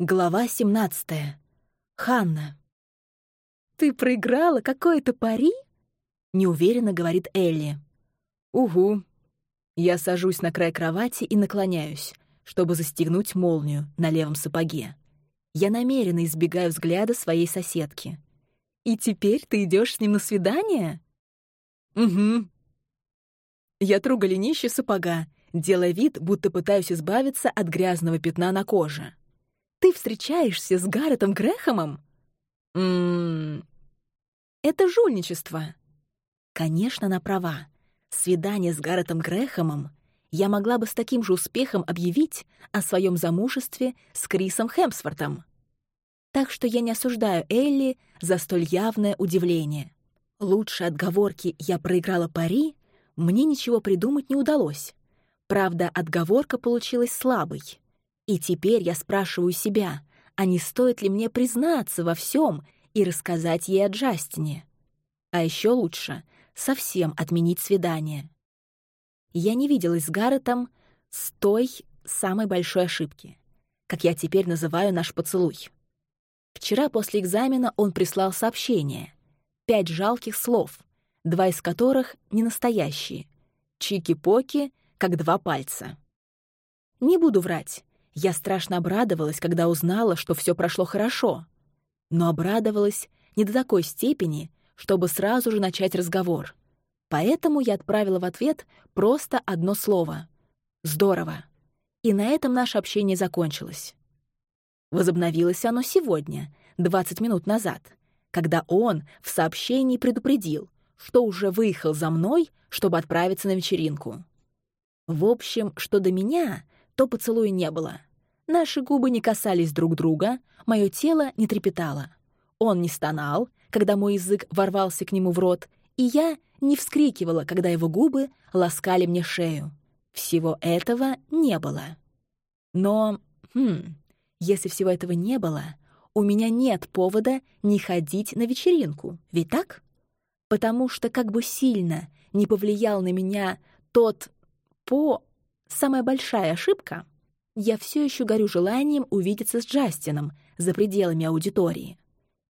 Глава 17. Ханна. «Ты проиграла какое-то пари?» — неуверенно говорит Элли. «Угу». Я сажусь на край кровати и наклоняюсь, чтобы застегнуть молнию на левом сапоге. Я намеренно избегаю взгляда своей соседки. «И теперь ты идешь с ним на свидание?» «Угу». Я тру голенище сапога, делая вид, будто пытаюсь избавиться от грязного пятна на коже. Ты встречаешься с Гарретом Грэхэмом? Ммм... Это жульничество. Конечно, она права. Свидание с Гарретом Грэхэмом я могла бы с таким же успехом объявить о своем замужестве с Крисом Хемсвортом. Так что я не осуждаю Элли за столь явное удивление. Лучше отговорки «я проиграла пари» мне ничего придумать не удалось. Правда, отговорка получилась слабой. И теперь я спрашиваю себя, а не стоит ли мне признаться во всем и рассказать ей о Джастине? А еще лучше — совсем отменить свидание. Я не виделась с Гарретом с той самой большой ошибки, как я теперь называю наш поцелуй. Вчера после экзамена он прислал сообщение. Пять жалких слов, два из которых не настоящие. Чики-поки, как два пальца. Не буду врать. Я страшно обрадовалась, когда узнала, что все прошло хорошо. Но обрадовалась не до такой степени, чтобы сразу же начать разговор. Поэтому я отправила в ответ просто одно слово — «Здорово». И на этом наше общение закончилось. Возобновилось оно сегодня, 20 минут назад, когда он в сообщении предупредил, что уже выехал за мной, чтобы отправиться на вечеринку. В общем, что до меня, то поцелуя не было — Наши губы не касались друг друга, мое тело не трепетало. Он не стонал, когда мой язык ворвался к нему в рот, и я не вскрикивала, когда его губы ласкали мне шею. Всего этого не было. Но, хм, если всего этого не было, у меня нет повода не ходить на вечеринку, ведь так? Потому что как бы сильно не повлиял на меня тот по... Самая большая ошибка — я все еще горю желанием увидеться с Джастином за пределами аудитории.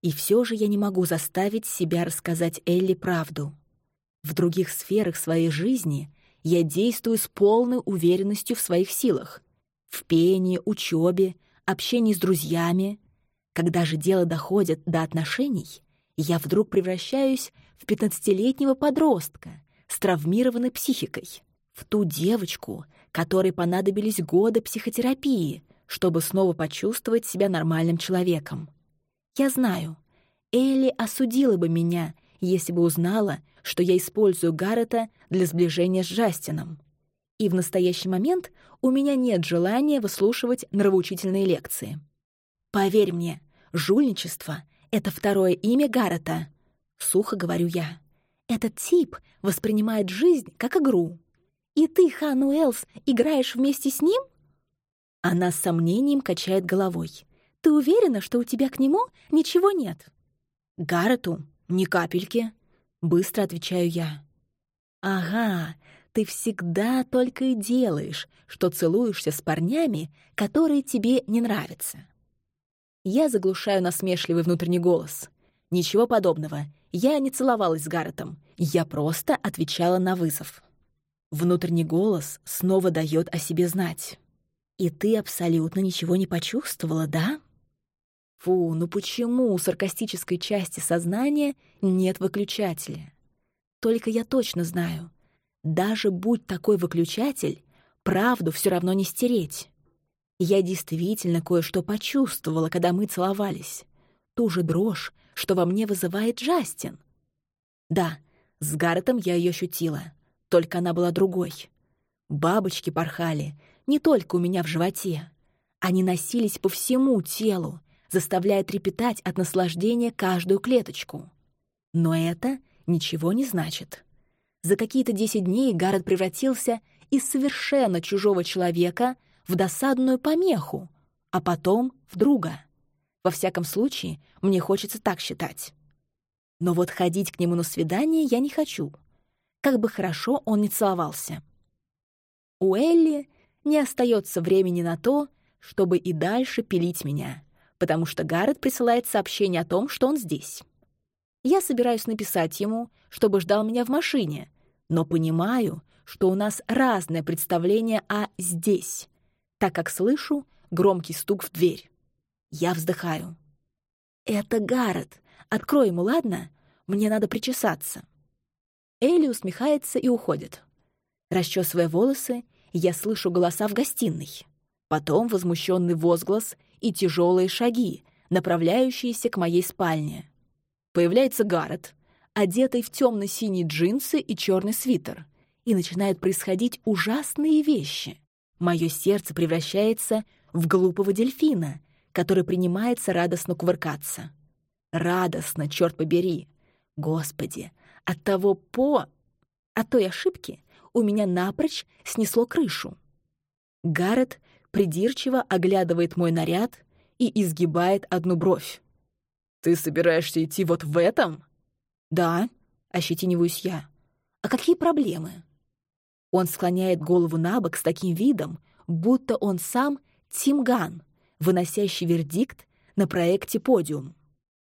И все же я не могу заставить себя рассказать Элли правду. В других сферах своей жизни я действую с полной уверенностью в своих силах. В пении, учебе, общении с друзьями. Когда же дело доходит до отношений, я вдруг превращаюсь в пятнадцатилетнего подростка с травмированной психикой, в ту девочку, которой понадобились годы психотерапии, чтобы снова почувствовать себя нормальным человеком. Я знаю, Элли осудила бы меня, если бы узнала, что я использую Гаррета для сближения с Джастином. И в настоящий момент у меня нет желания выслушивать нравоучительные лекции. Поверь мне, жульничество — это второе имя Гаррета. Сухо говорю я. Этот тип воспринимает жизнь как игру. «И ты, Хан Уэллс, играешь вместе с ним?» Она с сомнением качает головой. «Ты уверена, что у тебя к нему ничего нет?» «Гаррету? Ни капельки», — быстро отвечаю я. «Ага, ты всегда только и делаешь, что целуешься с парнями, которые тебе не нравятся». Я заглушаю насмешливый внутренний голос. Ничего подобного. Я не целовалась с Гарретом. Я просто отвечала на вызов. Внутренний голос снова дает о себе знать. «И ты абсолютно ничего не почувствовала, да?» Фу, ну почему у саркастической части сознания нет выключателя? Только я точно знаю, даже будь такой выключатель, правду все равно не стереть. Я действительно кое-что почувствовала, когда мы целовались. Ту же дрожь, что во мне вызывает Джастин. Да, с Гарретом я ее ощутила — только она была другой. Бабочки порхали не только у меня в животе. Они носились по всему телу, заставляя трепетать от наслаждения каждую клеточку. Но это ничего не значит. За какие-то десять дней Гаррет превратился из совершенно чужого человека в досадную помеху, а потом в друга. Во всяком случае, мне хочется так считать. Но вот ходить к нему на свидание я не хочу — как бы хорошо он ни целовался. У Элли не остается времени на то, чтобы и дальше пилить меня, потому что Гаррет присылает сообщение о том, что он здесь. Я собираюсь написать ему, чтобы ждал меня в машине, но понимаю, что у нас разное представление о «здесь», так как слышу громкий стук в дверь. Я вздыхаю. «Это Гаррет. Открой ему, ладно? Мне надо причесаться». Элли усмехается и уходит. Расчесывая волосы, я слышу голоса в гостиной. Потом возмущенный возглас и тяжелые шаги, направляющиеся к моей спальне. Появляется Гаррет, одетый в темно-синие джинсы и черный свитер, и начинают происходить ужасные вещи. Мое сердце превращается в глупого дельфина, который принимается радостно кувыркаться. Радостно, черт побери. Господи, от того по... От той ошибки у меня напрочь снесло крышу. Гаррет придирчиво оглядывает мой наряд и изгибает одну бровь. «Ты собираешься идти вот в этом?» «Да», — ощетиниваюсь я. «А какие проблемы?» Он склоняет голову на бок с таким видом, будто он сам Тимган, выносящий вердикт на проекте «Подиум».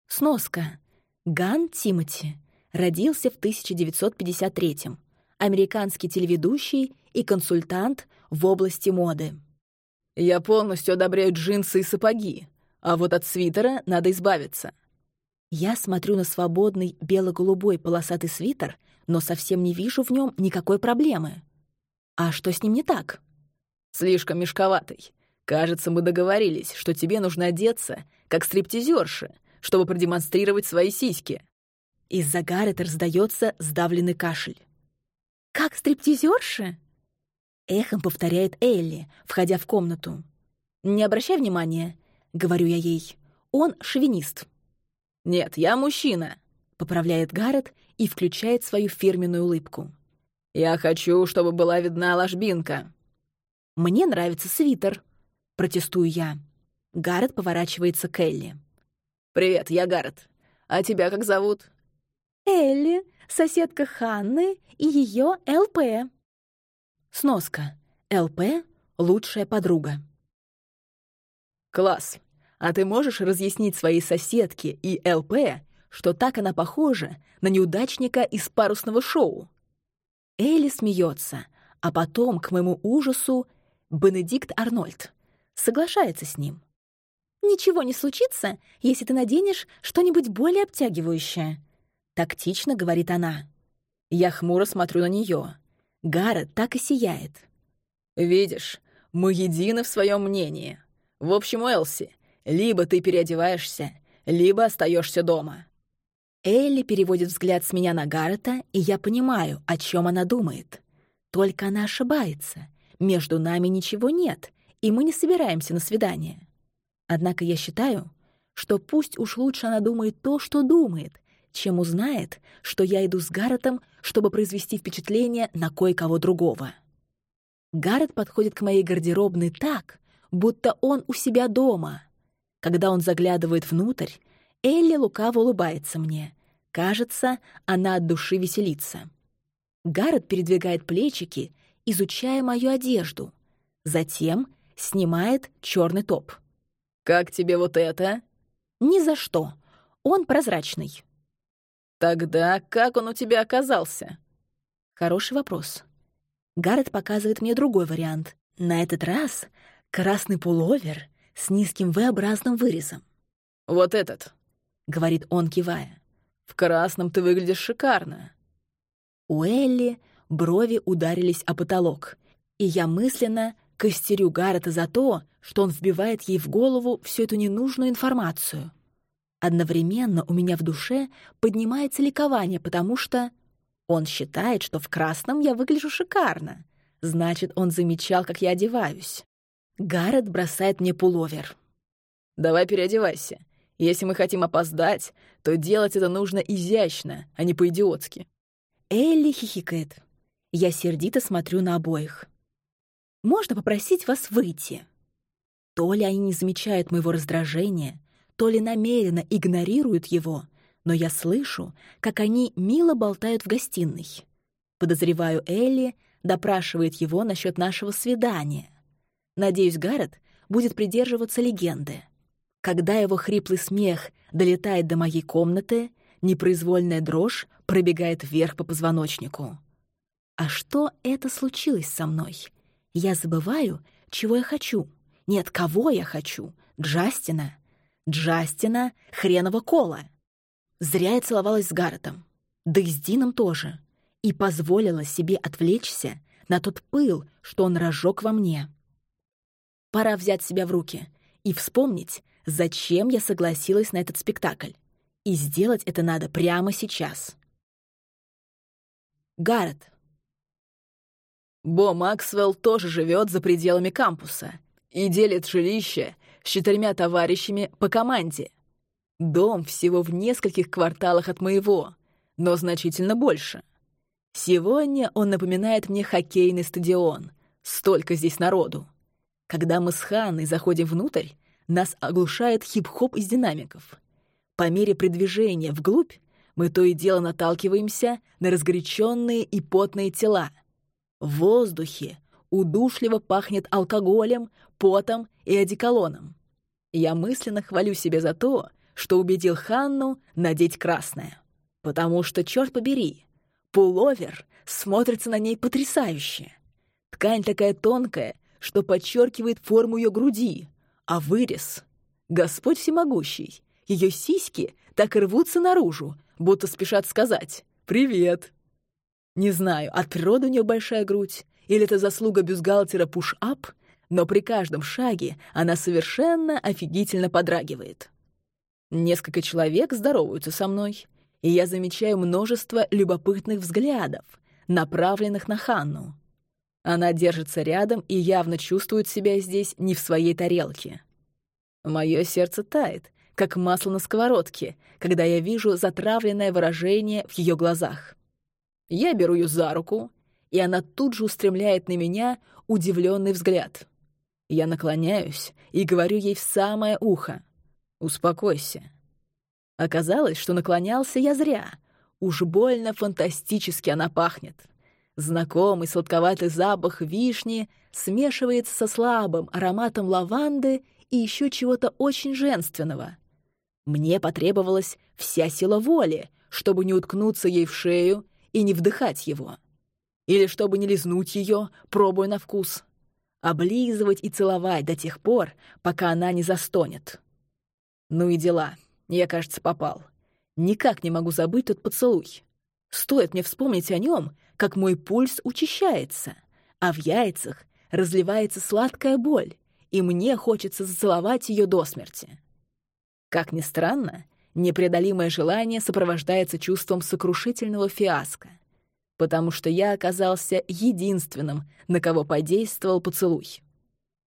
Сноска. Ган Тимоти родился в 1953-м. Американский телеведущий и консультант в области моды. «Я полностью одобряю джинсы и сапоги, а вот от свитера надо избавиться». Я смотрю на свободный бело-голубой полосатый свитер, но совсем не вижу в нем никакой проблемы. А что с ним не так? Слишком мешковатый. Кажется, мы договорились, что тебе нужно одеться, как стриптизерша, чтобы продемонстрировать свои сиськи. Из-за Гаррета раздается сдавленный кашель. «Как стриптизерша?» Эхом повторяет Элли, входя в комнату. «Не обращай внимания», — говорю я ей. «Он шовинист». «Нет, я мужчина», — поправляет Гаррет и включает свою фирменную улыбку. «Я хочу, чтобы была видна ложбинка». «Мне нравится свитер», — протестую я. Гаррет поворачивается к Элли. «Привет, я Гаррет. А тебя как зовут?» «Элли, соседка Ханны и ее ЛП». Сноска. ЛП — лучшая подруга. «Класс. А ты можешь разъяснить своей соседке и ЛП, что так она похожа на неудачника из парусного шоу?» Элли смеется, а потом, к моему ужасу, Бенедикт Арнольд соглашается с ним. «Ничего не случится, если ты наденешь что-нибудь более обтягивающее», — тактично говорит она. Я хмуро смотрю на нее. Гаррет так и сияет. «Видишь, мы едины в своем мнении. В общем, Элси, либо ты переодеваешься, либо остаешься дома». Элли переводит взгляд с меня на Гаррета, и я понимаю, о чем она думает. Только она ошибается. Между нами ничего нет, и мы не собираемся на свидание. Однако я считаю, что пусть уж лучше она думает то, что думает, чем узнает, что я иду с Гарретом, чтобы произвести впечатление на кое-кого другого. Гаррет подходит к моей гардеробной так, будто он у себя дома — когда он заглядывает внутрь, Элли лукаво улыбается мне. Кажется, она от души веселится. Гаррет передвигает плечики, изучая мою одежду. Затем снимает черный топ. «Как тебе вот это?» «Ни за что. Он прозрачный». «Тогда как он у тебя оказался?» Хороший вопрос. Гаррет показывает мне другой вариант. На этот раз красный пуловер с низким V-образным вырезом. «Вот этот», — говорит он, кивая. «В красном ты выглядишь шикарно». У Элли брови ударились о потолок, и я мысленно костерю Гаррета за то, что он вбивает ей в голову всю эту ненужную информацию. Одновременно у меня в душе поднимается ликование, потому что он считает, что в красном я выгляжу шикарно. Значит, он замечал, как я одеваюсь. Гаррет бросает мне пуловер. «Давай переодевайся. Если мы хотим опоздать, то делать это нужно изящно, а не по-идиотски». Элли хихикает. Я сердито смотрю на обоих. «Можно попросить вас выйти?» То ли они не замечают моего раздражения, то ли намеренно игнорируют его, но я слышу, как они мило болтают в гостиной. Подозреваю, Элли допрашивает его насчет нашего свидания. Надеюсь, Гаррет будет придерживаться легенды. Когда его хриплый смех долетает до моей комнаты, непроизвольная дрожь пробегает вверх по позвоночнику. А что это случилось со мной? Я забываю, чего я хочу. Нет, кого я хочу. Джастина. Джастина хреново кола. Зря я целовалась с Гарретом. Да и с Дином тоже. И позволила себе отвлечься на тот пыл, что он разжег во мне. Пора взять себя в руки и вспомнить, зачем я согласилась на этот спектакль. И сделать это надо прямо сейчас. Гаррет. Бо Максвелл тоже живет за пределами кампуса и делит жилище с четырьмя товарищами по команде. Дом всего в нескольких кварталах от моего, но значительно больше. Сегодня он напоминает мне хоккейный стадион. Столько здесь народу. Когда мы с Ханной заходим внутрь, нас оглушает хип-хоп из динамиков. По мере продвижения вглубь мы то и дело наталкиваемся на разгоряченные и потные тела. В воздухе удушливо пахнет алкоголем, потом и одеколоном. Я мысленно хвалю себя за то, что убедил Ханну надеть красное. Потому что, черт побери, пуловер смотрится на ней потрясающе. Ткань такая тонкая, что подчеркивает форму ее груди, а вырез — Господь всемогущий. Ее сиськи так и рвутся наружу, будто спешат сказать «Привет». Не знаю, от природы у нее большая грудь, или это заслуга бюстгальтера пуш-ап, но при каждом шаге она совершенно офигительно подрагивает. Несколько человек здороваются со мной, и я замечаю множество любопытных взглядов, направленных на Ханну. Она держится рядом и явно чувствует себя здесь не в своей тарелке. Мое сердце тает, как масло на сковородке, когда я вижу затравленное выражение в ее глазах. Я беру ее за руку, и она тут же устремляет на меня удивленный взгляд. Я наклоняюсь и говорю ей в самое ухо. «Успокойся». Оказалось, что наклонялся я зря. Уж больно фантастически она пахнет. Знакомый сладковатый запах вишни смешивается со слабым ароматом лаванды и еще чего-то очень женственного. Мне потребовалась вся сила воли, чтобы не уткнуться ей в шею и не вдыхать его. Или чтобы не лизнуть ее, пробуя на вкус. Облизывать и целовать до тех пор, пока она не застонет. Ну и дела. Я, кажется, попал. Никак не могу забыть тот поцелуй. Стоит мне вспомнить о нем, как мой пульс учащается, а в яйцах разливается сладкая боль, и мне хочется зацеловать ее до смерти. Как ни странно, непреодолимое желание сопровождается чувством сокрушительного фиаско, потому что я оказался единственным, на кого подействовал поцелуй.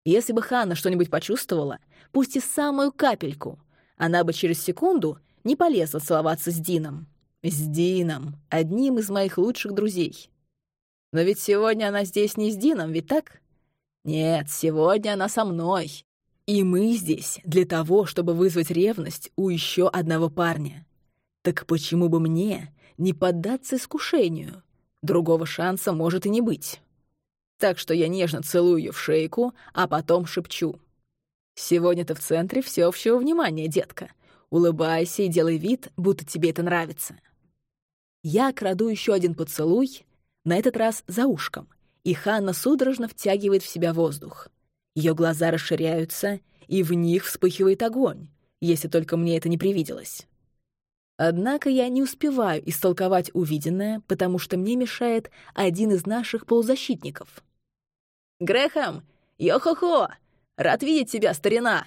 Если бы Ханна что-нибудь почувствовала, пусть и самую капельку, она бы через секунду не полезла целоваться с Дином. С Дином, одним из моих лучших друзей. Но ведь сегодня она здесь не с Дином, ведь так? Нет, сегодня она со мной. И мы здесь для того, чтобы вызвать ревность у еще одного парня. Так почему бы мне не поддаться искушению? Другого шанса может и не быть. Так что я нежно целую ее в шейку, а потом шепчу. Сегодня ты в центре всеобщего внимания, детка. Улыбайся и делай вид, будто тебе это нравится. Я краду еще один поцелуй, на этот раз за ушком, и Ханна судорожно втягивает в себя воздух. Ее глаза расширяются, и в них вспыхивает огонь, если только мне это не привиделось. Однако я не успеваю истолковать увиденное, потому что мне мешает один из наших полузащитников. «Грэхэм! Йо-хо-хо! Рад видеть тебя, старина!»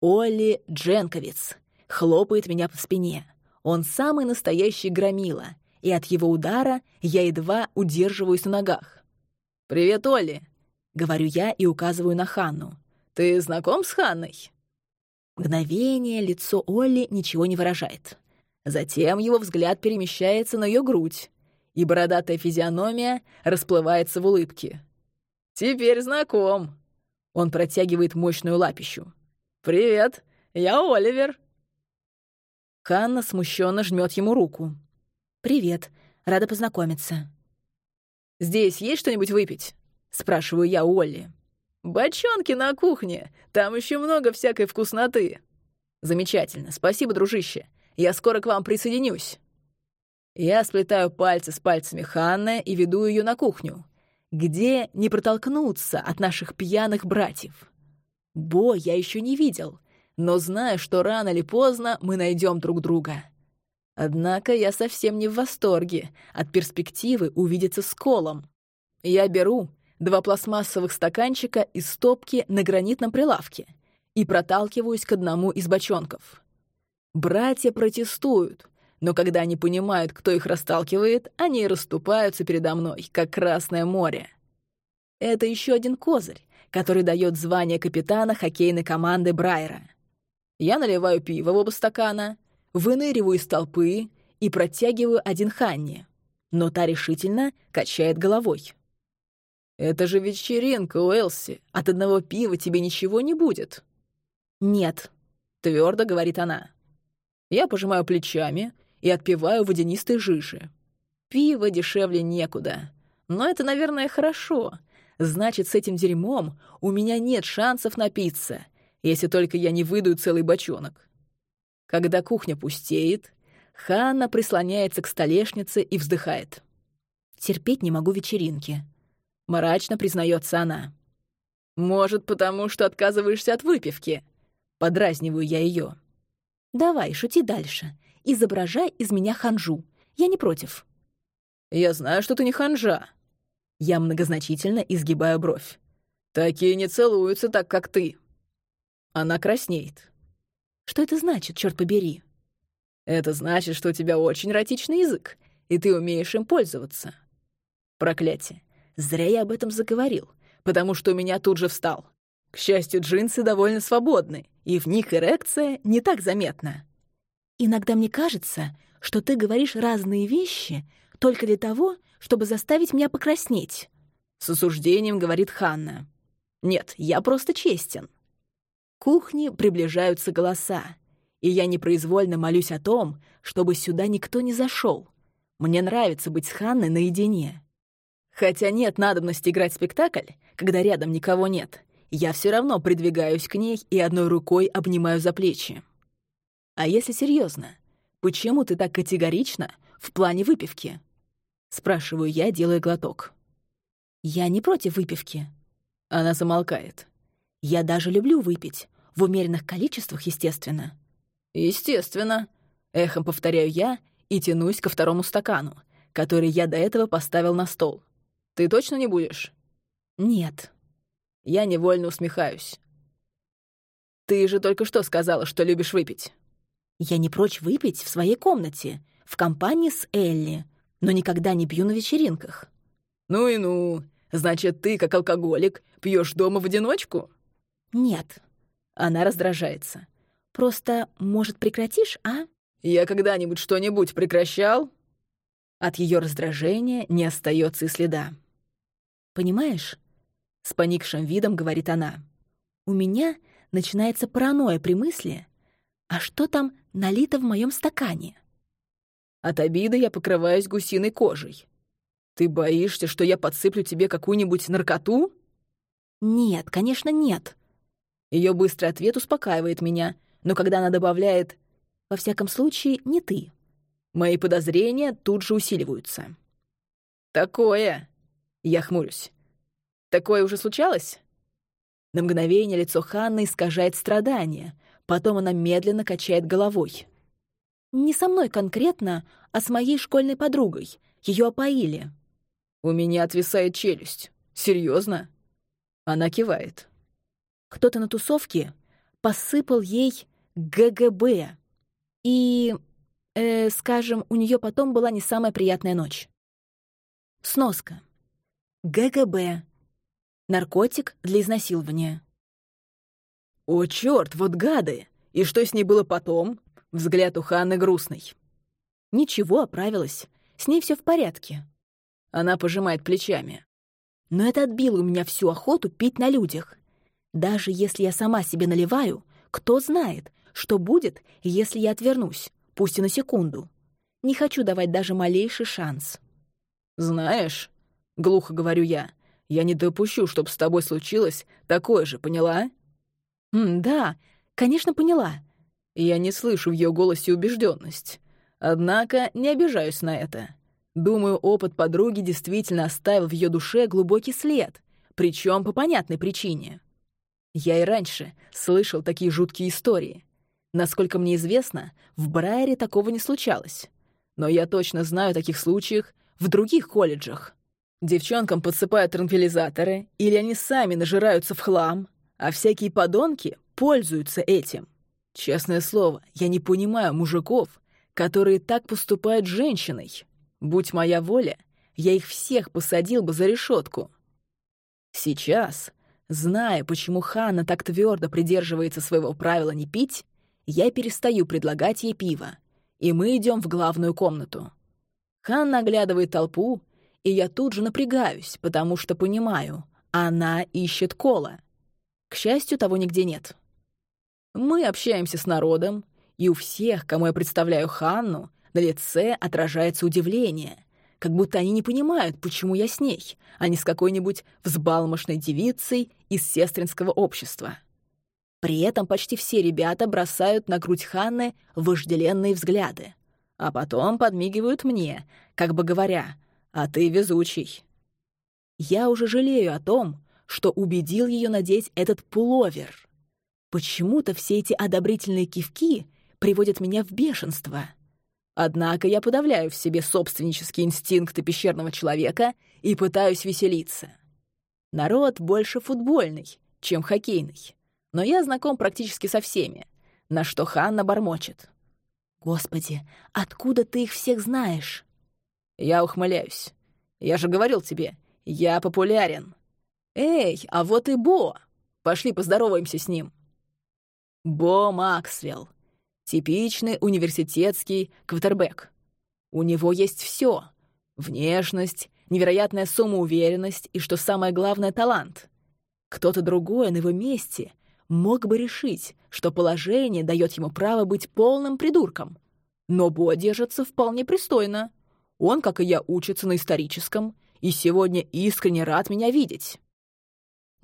Олли Дженковиц хлопает меня по спине. Он самый настоящий громила, и от его удара я едва удерживаюсь на ногах. «Привет, Олли!» — говорю я и указываю на Ханну. «Ты знаком с Ханной?» Мгновение лицо Олли ничего не выражает. Затем его взгляд перемещается на ее грудь, и бородатая физиономия расплывается в улыбке. «Теперь знаком!» Он протягивает мощную лапищу. «Привет, я Оливер». Ханна смущенно жмет ему руку. «Привет, рада познакомиться». «Здесь есть что-нибудь выпить?» — спрашиваю я у Олли. Бочонки на кухне. Там еще много всякой вкусноты. Замечательно. Спасибо, дружище. Я скоро к вам присоединюсь. Я сплетаю пальцы с пальцами Ханны и веду ее на кухню, где не протолкнуться от наших пьяных братьев. Бо я еще не видел, но знаю, что рано или поздно мы найдем друг друга. Однако я совсем не в восторге от перспективы увидеться с Колом. Я беру два пластмассовых стаканчика из стопки на гранитном прилавке и проталкиваюсь к одному из бочонков. Братья протестуют, но когда они понимают, кто их расталкивает, они расступаются передо мной, как Красное море. Это еще один козырь, который дает звание капитана хоккейной команды Брайера. Я наливаю пиво в оба стакана, выныриваю из толпы и протягиваю один Ханне, но та решительно качает головой. «Это же вечеринка, Уэлси. От одного пива тебе ничего не будет». «Нет», — твердо говорит она. Я пожимаю плечами и отпиваю водянистой жижи. Пиво дешевле некуда. Но это, наверное, хорошо. Значит, с этим дерьмом у меня нет шансов напиться, если только я не выйду целый бочонок. Когда кухня пустеет, Ханна прислоняется к столешнице и вздыхает. «Терпеть не могу вечеринки», — мрачно признается она. «Может, потому что отказываешься от выпивки?» Подразниваю я ее. «Давай, шути дальше. Изображай из меня ханжу. Я не против». «Я знаю, что ты не ханжа». Я многозначительно изгибаю бровь. «Такие не целуются так, как ты». Она краснеет. Что это значит, черт побери? Это значит, что у тебя очень эротичный язык, и ты умеешь им пользоваться. Проклятие. Зря я об этом заговорил, потому что у меня тут же встал. К счастью, джинсы довольно свободны, и в них эрекция не так заметна. Иногда мне кажется, что ты говоришь разные вещи только для того, чтобы заставить меня покраснеть. С осуждением говорит Ханна. Нет, я просто честен кухне приближаются голоса, и я непроизвольно молюсь о том, чтобы сюда никто не зашел. Мне нравится быть с Ханной наедине. Хотя нет надобности играть спектакль, когда рядом никого нет, я все равно придвигаюсь к ней и одной рукой обнимаю за плечи. А если серьезно, почему ты так категорично в плане выпивки? Спрашиваю я, делая глоток. Я не против выпивки. Она замолкает. Я даже люблю выпить. В умеренных количествах, естественно. Естественно. Эхом повторяю я и тянусь ко второму стакану, который я до этого поставил на стол. Ты точно не будешь? Нет. Я невольно усмехаюсь. Ты же только что сказала, что любишь выпить. Я не прочь выпить в своей комнате, в компании с Элли, но никогда не пью на вечеринках. Ну и ну. Значит, ты, как алкоголик, пьешь дома в одиночку? «Нет». Она раздражается. «Просто, может, прекратишь, а?» «Я когда-нибудь что-нибудь прекращал?» От ее раздражения не остается и следа. «Понимаешь?» — с поникшим видом говорит она. «У меня начинается паранойя при мысли, а что там налито в моем стакане?» От обиды я покрываюсь гусиной кожей. «Ты боишься, что я подсыплю тебе какую-нибудь наркоту?» «Нет, конечно, нет», ее быстрый ответ успокаивает меня, но когда она добавляет «во всяком случае, не ты», мои подозрения тут же усиливаются. «Такое!» — я хмурюсь. «Такое уже случалось?» На мгновение лицо Ханны искажает страдание, потом она медленно качает головой. «Не со мной конкретно, а с моей школьной подругой. Ее опоили». У меня отвисает челюсть. Серьезно? Она кивает. Кто-то на тусовке посыпал ей ГГБ. И, э, скажем, у нее потом была не самая приятная ночь. Сноска. ГГБ. Наркотик для изнасилования. «О, черт, вот гады! И что с ней было потом?» Взгляд у Ханны грустный. «Ничего, оправилась. С ней все в порядке». Она пожимает плечами. «Но это отбило у меня всю охоту пить на людях. Даже если я сама себе наливаю, кто знает, что будет, если я отвернусь, пусть и на секунду. Не хочу давать даже малейший шанс. «Знаешь», — глухо говорю я, Я не допущу, чтобы с тобой случилось такое же, поняла?» «М, «Да, конечно, поняла». Я не слышу в ее голосе убежденность. Однако не обижаюсь на это. Думаю, опыт подруги действительно оставил в ее душе глубокий след, причем по понятной причине. Я и раньше слышал такие жуткие истории. Насколько мне известно, в Брайере такого не случалось. Но я точно знаю о таких случаях в других колледжах. Девчонкам подсыпают транквилизаторы, или они сами нажираются в хлам, а всякие подонки пользуются этим. Честное слово, я не понимаю мужиков, которые так поступают с женщиной. Будь моя воля, я их всех посадил бы за решетку. Сейчас, зная, почему Ханна так твердо придерживается своего правила не пить, я перестаю предлагать ей пиво, и мы идем в главную комнату. Ханна оглядывает толпу, и я тут же напрягаюсь, потому что понимаю, она ищет Кола. К счастью, того нигде нет. Мы общаемся с народом, и у всех, кому я представляю Ханну, на лице отражается удивление, как будто они не понимают, почему я с ней, а не с какой-нибудь взбалмошной девицей из сестринского общества. При этом почти все ребята бросают на грудь Ханны вожделенные взгляды, а потом подмигивают мне, как бы говоря, «А ты везучий». Я уже жалею о том, что убедил ее надеть этот пуловер. Почему-то все эти одобрительные кивки приводят меня в бешенство. Однако я подавляю в себе собственнические инстинкты пещерного человека и пытаюсь веселиться. Народ больше футбольный, чем хоккейный но я знаком практически со всеми, на что Ханна бормочет. «Господи, откуда ты их всех знаешь?» Я ухмыляюсь. «Я же говорил тебе, я популярен». «Эй, а вот и Бо! Пошли поздороваемся с ним». Бо Максвелл. Типичный университетский квотербек. У него есть все: Внешность, невероятная самоуверенность и, что самое главное, талант. Кто-то другой на его месте — мог бы решить, что положение дает ему право быть полным придурком. Но Бо держится вполне пристойно. Он, как и я, учится на историческом, и сегодня искренне рад меня видеть.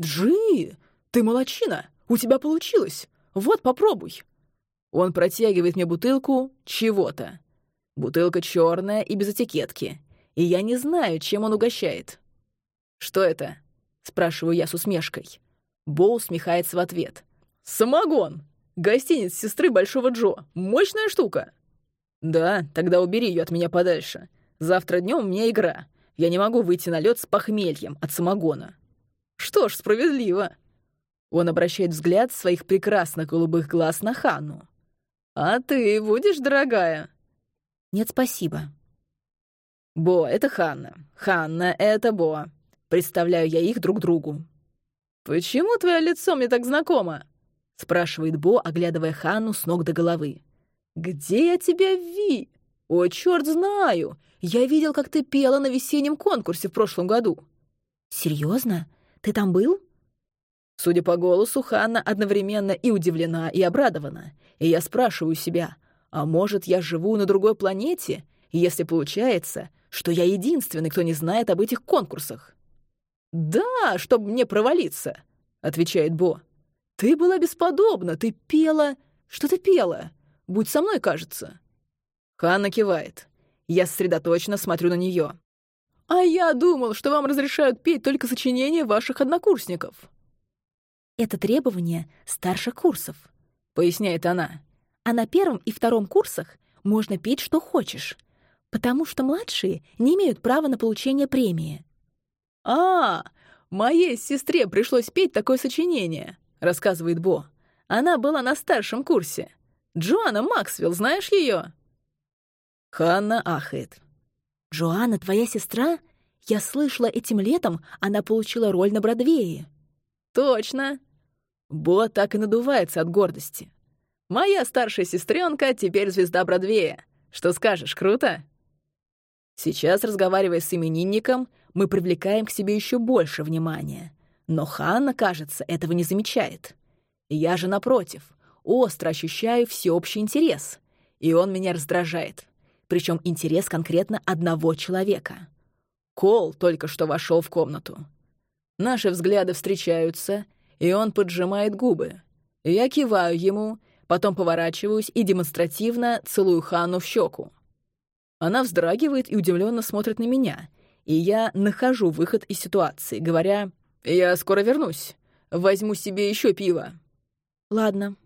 «Джи, ты молочина! У тебя получилось! Вот, попробуй!» Он протягивает мне бутылку чего-то. Бутылка черная и без этикетки, и я не знаю, чем он угощает. «Что это?» — спрашиваю я с усмешкой. Бо усмехается в ответ. «Самогон! Гостиница сестры Большого Джо. Мощная штука!» «Да, тогда убери ее от меня подальше. Завтра днем у меня игра. Я не могу выйти на лед с похмельем от самогона». «Что ж, справедливо!» Он обращает взгляд своих прекрасных голубых глаз на Ханну. «А ты будешь, дорогая?» «Нет, спасибо». «Бо — это Ханна. Ханна — это Бо. Представляю я их друг другу. «Почему твое лицо мне так знакомо?» — спрашивает Бо, оглядывая Ханну с ног до головы. «Где я тебя ви? О, черт, знаю! Я видел, как ты пела на весеннем конкурсе в прошлом году». «Серьезно? Ты там был?» Судя по голосу, Ханна одновременно и удивлена, и обрадована. И я спрашиваю себя, а может, я живу на другой планете, если получается, что я единственный, кто не знает об этих конкурсах? «Да, чтобы мне провалиться», — отвечает Бо. «Ты была бесподобна, ты пела... Что ты пела? Будь со мной, кажется». Ханна кивает. Я сосредоточенно смотрю на нее. «А я думал, что вам разрешают петь только сочинения ваших однокурсников». «Это требование старших курсов», — поясняет она. «А на первом и втором курсах можно петь, что хочешь, потому что младшие не имеют права на получение премии». «А, моей сестре пришлось петь такое сочинение», — рассказывает Бо. «Она была на старшем курсе. Джоанна Максвелл, знаешь ее?» Ханна ахает. «Джоанна, твоя сестра? Я слышала, этим летом она получила роль на Бродвее». «Точно!» Бо так и надувается от гордости. «Моя старшая сестренка теперь звезда Бродвея. Что скажешь, круто?» Сейчас, разговаривая с именинником, мы привлекаем к себе еще больше внимания. Но Ханна, кажется, этого не замечает. Я же, напротив, остро ощущаю всеобщий интерес, и он меня раздражает. Причем интерес конкретно одного человека. Кол только что вошел в комнату. Наши взгляды встречаются, и он поджимает губы. Я киваю ему, потом поворачиваюсь и демонстративно целую Ханну в щеку. Она вздрагивает и удивленно смотрит на меня, и я нахожу выход из ситуации, говоря «Я скоро вернусь, возьму себе еще пиво». «Ладно».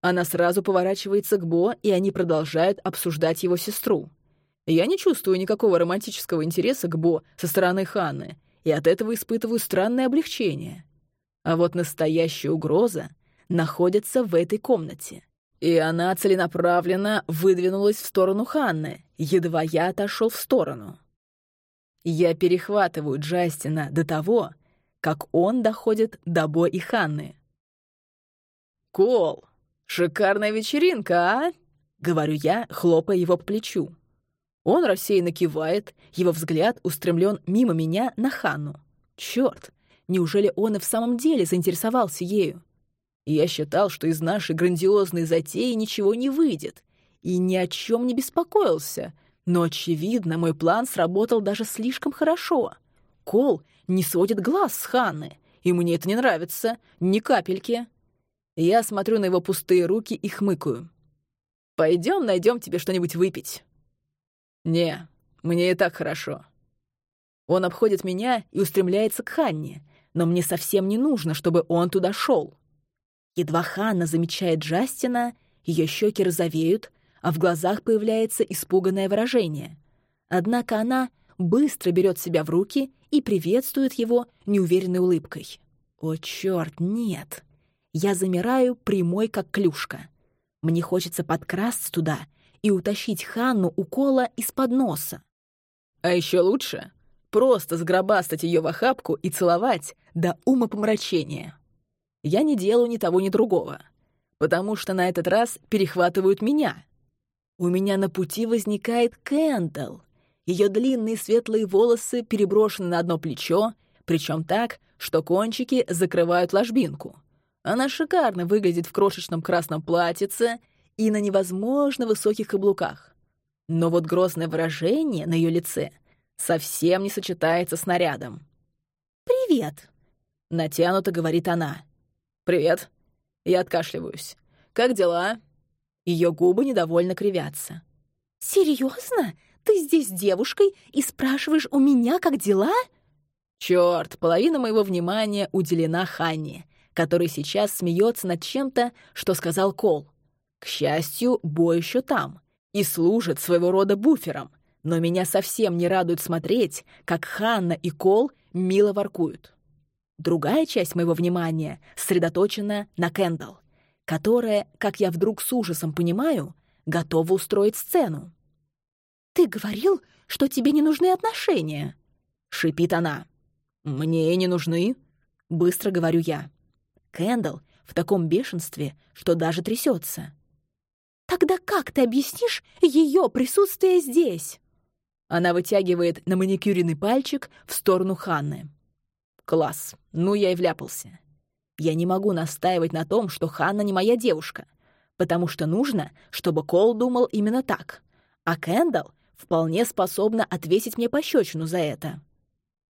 Она сразу поворачивается к Бо, и они продолжают обсуждать его сестру. Я не чувствую никакого романтического интереса к Бо со стороны Ханны, и от этого испытываю странное облегчение. А вот настоящая угроза находится в этой комнате. И она целенаправленно выдвинулась в сторону Ханны, едва я отошел в сторону. Я перехватываю Джастина до того, как он доходит до Бо и Ханны. «Кол, шикарная вечеринка, а?» — говорю я, хлопая его по плечу. Он рассеянно кивает, его взгляд устремлен мимо меня на Ханну. Черт, неужели он и в самом деле заинтересовался ею? Я считал, что из нашей грандиозной затеи ничего не выйдет, и ни о чем не беспокоился. Но, очевидно, мой план сработал даже слишком хорошо. Кол не сводит глаз с Ханны, и мне это не нравится, ни капельки. Я смотрю на его пустые руки и хмыкаю. «Пойдем найдем тебе что-нибудь выпить». «Не, мне и так хорошо». Он обходит меня и устремляется к Ханне, но мне совсем не нужно, чтобы он туда шел. Едва Ханна замечает Джастина, ее щеки розовеют, а в глазах появляется испуганное выражение. Однако она быстро берет себя в руки и приветствует его неуверенной улыбкой. «О, черт, нет!» Я замираю прямой, как клюшка. Мне хочется подкрасться туда — и утащить Ханну у Кола из-под носа. А еще лучше — просто сгробастать ее в охапку и целовать до ума помрачения. Я не делаю ни того, ни другого, потому что на этот раз перехватывают меня. У меня на пути возникает Кэндл. Ее длинные светлые волосы переброшены на одно плечо, причем так, что кончики закрывают ложбинку. Она шикарно выглядит в крошечном красном платьице и на невозможно высоких каблуках. Но вот грозное выражение на ее лице совсем не сочетается с нарядом. «Привет», — натянуто говорит она. «Привет». Я откашливаюсь. «Как дела?» Ее губы недовольно кривятся. «Серьезно? Ты здесь девушкой и спрашиваешь у меня, как дела?» Черт, половина моего внимания уделена Ханне, который сейчас смеется над чем-то, что сказал Кол. К счастью, бой еще там и служит своего рода буфером, но меня совсем не радует смотреть, как Ханна и Кол мило воркуют. Другая часть моего внимания сосредоточена на Кэндалл, которая, как я вдруг с ужасом понимаю, готова устроить сцену. «Ты говорил, что тебе не нужны отношения?» — шипит она. «Мне не нужны», — быстро говорю я. Кэндалл в таком бешенстве, что даже трясется. Тогда как ты объяснишь ее присутствие здесь?» Она вытягивает на маникюренный пальчик в сторону Ханны. «Класс. Ну, я и вляпался. Я не могу настаивать на том, что Ханна не моя девушка, потому что нужно, чтобы Кол думал именно так, а Кэндалл вполне способна отвесить мне пощечину за это.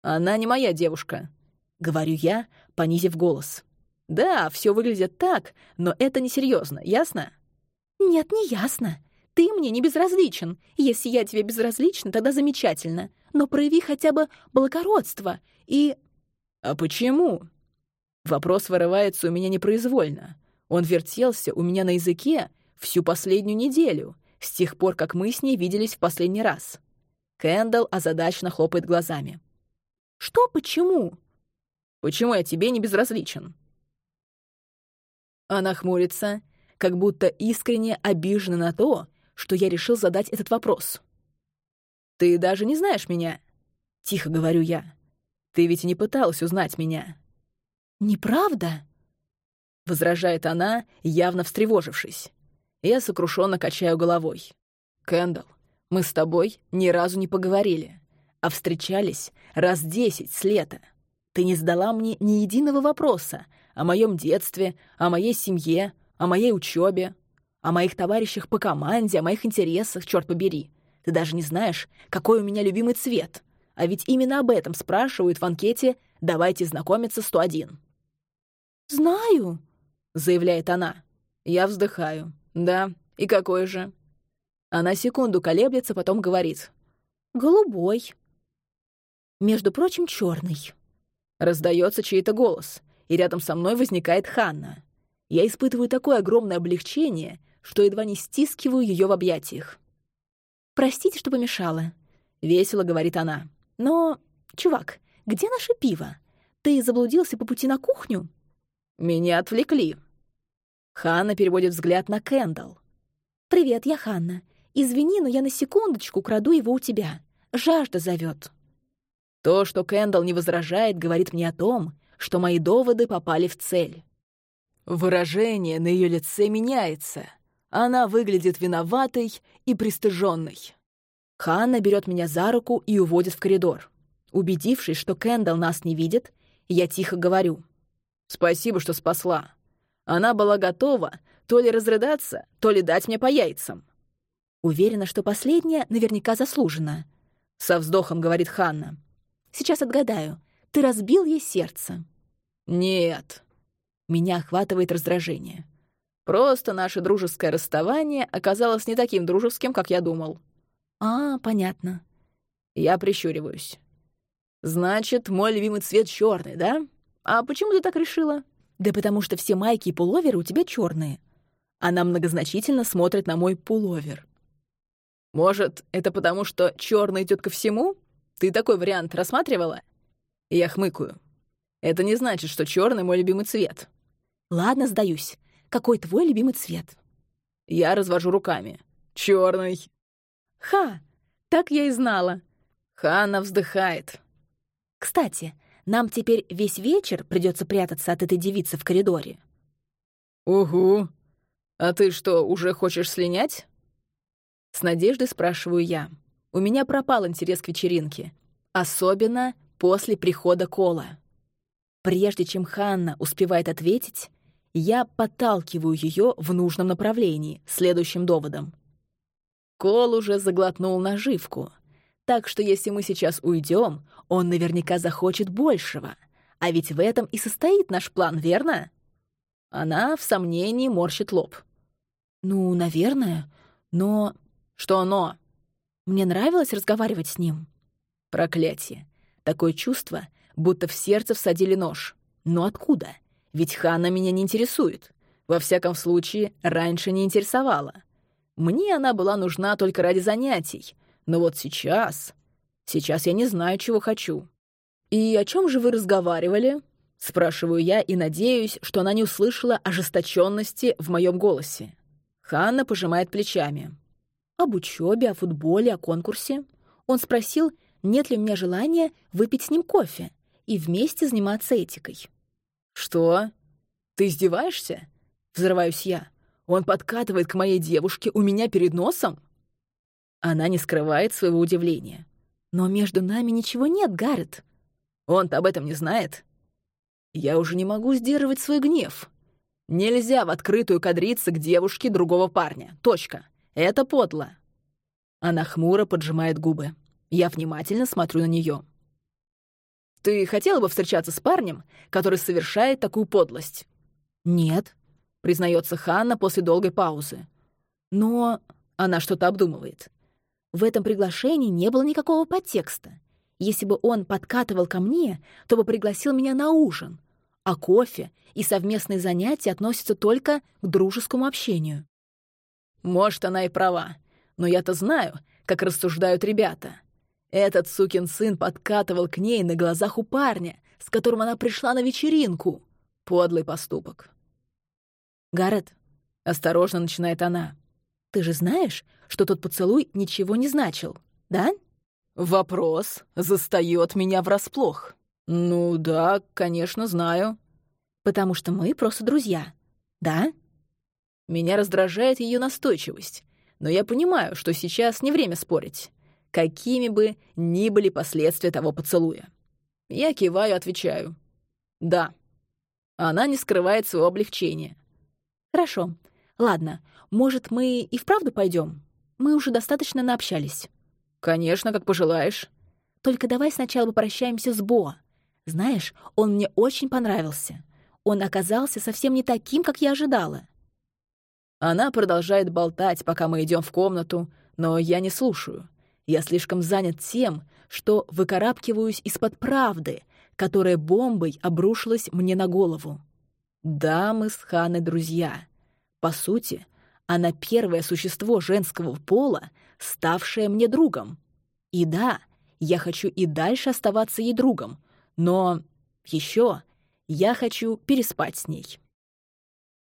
Она не моя девушка», — говорю я, понизив голос. «Да, все выглядит так, но это несерьезно, ясно?» «Нет, не ясно. Ты мне не безразличен. Если я тебе безразлична, тогда замечательно. Но прояви хотя бы благородство и...» «А почему?» Вопрос вырывается у меня непроизвольно. Он вертелся у меня на языке всю последнюю неделю, с тех пор, как мы с ней виделись в последний раз. Кэндалл озадаченно хлопает глазами. «Что почему?» «Почему я тебе не безразличен?» Она хмурится как будто искренне обижена на то, что я решил задать этот вопрос. «Ты даже не знаешь меня», — тихо говорю я. «Ты ведь не пыталась узнать меня». «Неправда?» — возражает она, явно встревожившись. Я сокрушенно качаю головой. «Кэндалл, мы с тобой ни разу не поговорили, а встречались раз десять с лета. Ты не задала мне ни единого вопроса о моем детстве, о моей семье, о моей учебе, о моих товарищах по команде, о моих интересах, черт побери. Ты даже не знаешь, какой у меня любимый цвет. А ведь именно об этом спрашивают в анкете Давайте знакомиться 101». «Знаю», — заявляет она. Я вздыхаю. «Да, и какой же?» Она секунду колеблется, потом говорит. «Голубой». «Между прочим, черный. Раздается чей-то голос, и рядом со мной возникает Ханна. Я испытываю такое огромное облегчение, что едва не стискиваю ее в объятиях. «Простите, что помешала», — весело говорит она. «Но, чувак, где наше пиво? Ты заблудился по пути на кухню?» «Меня отвлекли». Ханна переводит взгляд на Кэндалл. «Привет, я Ханна. Извини, но я на секундочку краду его у тебя. Жажда зовет. То, что Кэндалл не возражает, говорит мне о том, что мои доводы попали в цель. Выражение на ее лице меняется. Она выглядит виноватой и пристыженной. Ханна берет меня за руку и уводит в коридор. Убедившись, что Кэндалл нас не видит, я тихо говорю. «Спасибо, что спасла. Она была готова то ли разрыдаться, то ли дать мне по яйцам». Уверена, что последнее наверняка заслужено. Со вздохом говорит Ханна. Сейчас отгадаю. Ты разбил ей сердце. Нет. Меня охватывает раздражение. Просто наше дружеское расставание оказалось не таким дружеским, как я думал. А, понятно. Я прищуриваюсь. Значит, мой любимый цвет черный, да? А почему ты так решила? Да потому что все майки и пуловеры у тебя черные. Она многозначительно смотрит на мой пуловер. Может, это потому, что черный идет ко всему? Ты такой вариант рассматривала? Я хмыкаю. Это не значит, что черный мой любимый цвет. Ладно, сдаюсь. Какой твой любимый цвет? Я развожу руками. Черный. Ха! Так я и знала. Ханна вздыхает. Кстати, нам теперь весь вечер придется прятаться от этой девицы в коридоре. Угу. А ты что, уже хочешь слинять? С надеждой спрашиваю я. У меня пропал интерес к вечеринке. Особенно после прихода Кола. Прежде чем Ханна успевает ответить, я подталкиваю ее в нужном направлении, следующим доводом. Кол уже заглотнул наживку, так что если мы сейчас уйдем, он наверняка захочет большего. А ведь в этом и состоит наш план, верно? Она в сомнении морщит лоб. «Ну, наверное, но...» «Что но?» Мне нравилось разговаривать с ним. Проклятие. Такое чувство, будто в сердце всадили нож. Но откуда? Ведь Ханна меня не интересует. Во всяком случае, раньше не интересовала. Мне она была нужна только ради занятий. Но вот сейчас... Сейчас я не знаю, чего хочу. «И о чем же вы разговаривали?» Спрашиваю я и надеюсь, что она не услышала ожесточенности в моем голосе. Ханна пожимает плечами. Об учебе, о футболе, о конкурсе. Он спросил, нет ли у меня желания выпить с ним кофе и вместе заниматься этикой. «Что? Ты издеваешься?» — взрываюсь я. «Он подкатывает к моей девушке у меня перед носом?» Она не скрывает своего удивления. «Но между нами ничего нет, Гаррет». «Он-то об этом не знает?» «Я уже не могу сдерживать свой гнев. Нельзя в открытую кадриться к девушке другого парня. Точка. Это подло. Она хмуро поджимает губы. Я внимательно смотрю на нее. Ты хотела бы встречаться с парнем, который совершает такую подлость? Нет, признается Ханна после долгой паузы. Но она что-то обдумывает. В этом приглашении не было никакого подтекста. Если бы он подкатывал ко мне, то бы пригласил меня на ужин, а кофе и совместные занятия относятся только к дружескому общению. Может, она и права, но я-то знаю, как рассуждают ребята. Этот сукин сын подкатывал к ней на глазах у парня, с которым она пришла на вечеринку. Подлый поступок. «Гаррет», — осторожно начинает она, — «ты же знаешь, что тот поцелуй ничего не значил, да?» Вопрос застаёт меня врасплох. «Ну да, конечно, знаю». «Потому что мы просто друзья, да?» Меня раздражает ее настойчивость, но я понимаю, что сейчас не время спорить, какими бы ни были последствия того поцелуя. Я киваю, отвечаю. «Да». Она не скрывает своего облегчения. «Хорошо. Ладно, может, мы и вправду пойдем? Мы уже достаточно наобщались». «Конечно, как пожелаешь». «Только давай сначала попрощаемся с Бо. Знаешь, он мне очень понравился. Он оказался совсем не таким, как я ожидала. Она продолжает болтать, пока мы идем в комнату, но я не слушаю. Я слишком занят тем, что выкарабкиваюсь из-под правды, которая бомбой обрушилась мне на голову. Да, мы с Ханой друзья. По сути, она первое существо женского пола, ставшее мне другом. И да, я хочу и дальше оставаться ей другом, но еще я хочу переспать с ней.